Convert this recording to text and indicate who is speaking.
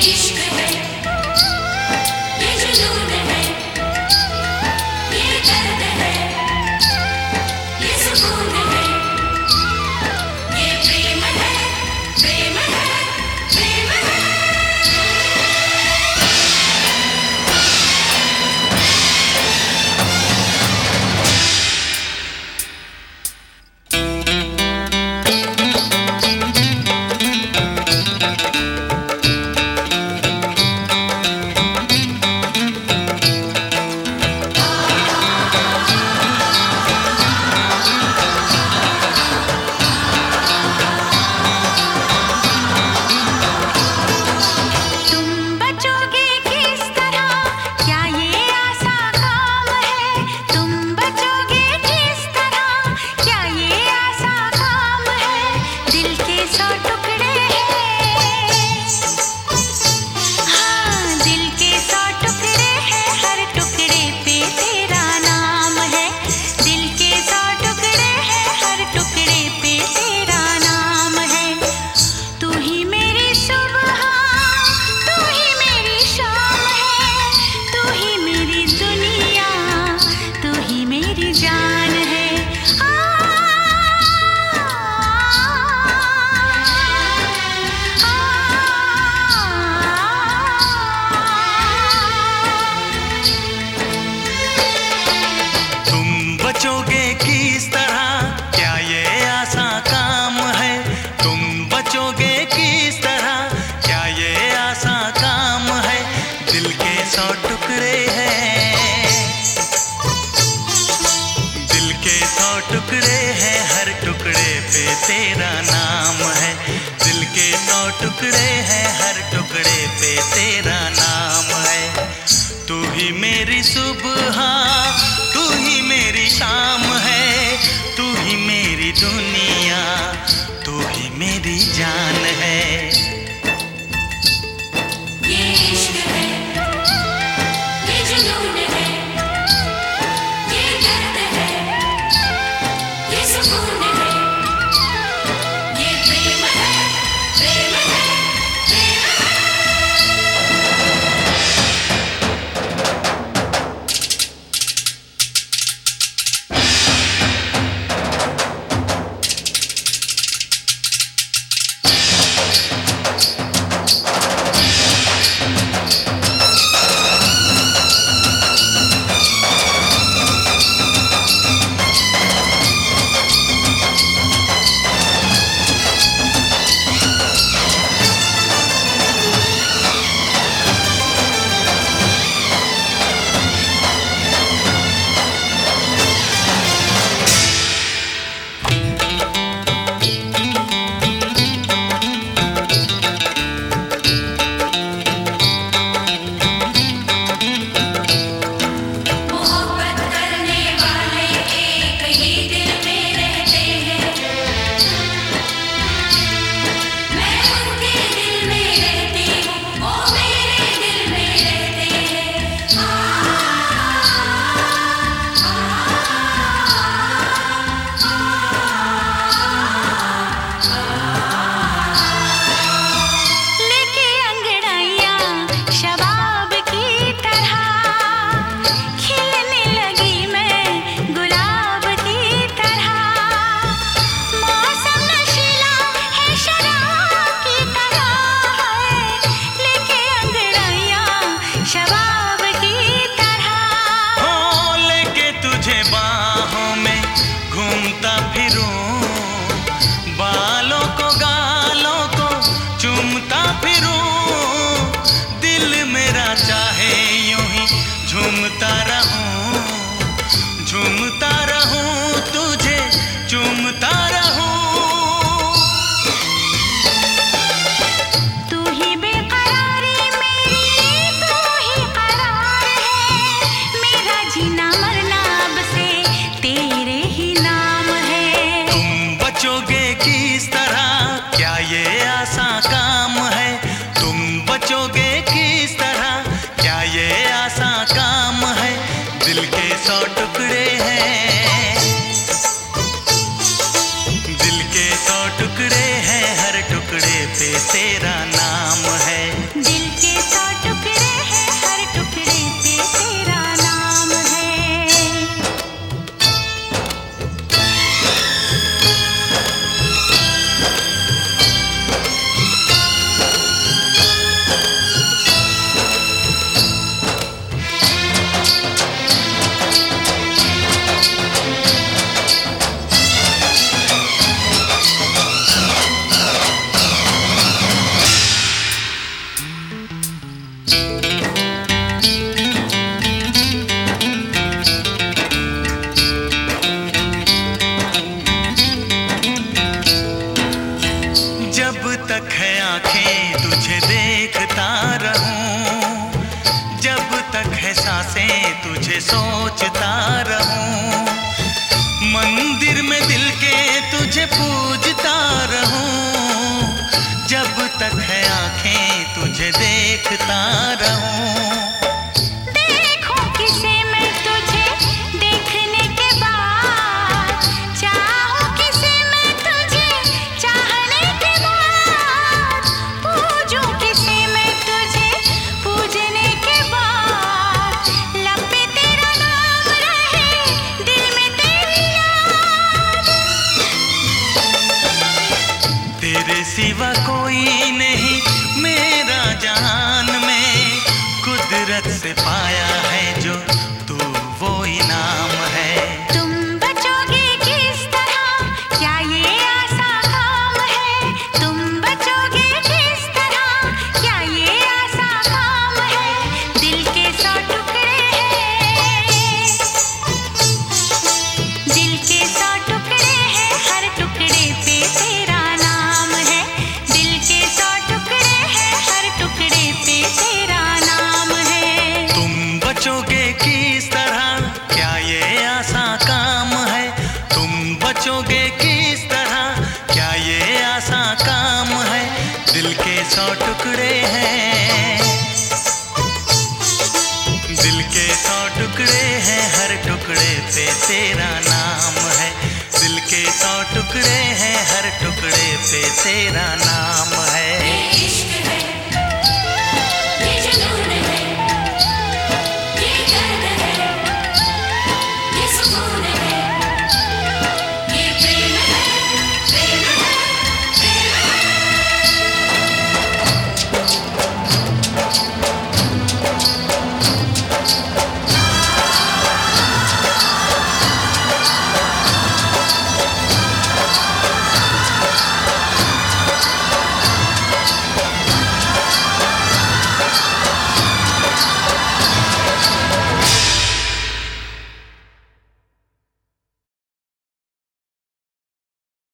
Speaker 1: Dziś टुकड़े हैं, हर टुकड़े पे तेरा नाम है। दिल के नौ टुकड़े हैं, हर टुकड़े पे तेरा नाम है। तू ही मेरी सुबह, तू ही मेरी शाम है। तू ही मेरी दुनिया, तू ही मेरी जान है
Speaker 2: आँखें, तुझे देखता रहूँ। जब
Speaker 1: तक है साँसें, तुझे सोचता रहूँ। मंदिर में दिल के तुझे पूजता रहूँ। जब तक है आँखें, तुझे देखता रहूँ। कुदरत से पाया है जो
Speaker 2: तेरा नाम है। दिल के सौ टुकड़े हैं, हर टुकड़े पे तेरा नाम है।
Speaker 1: इश्क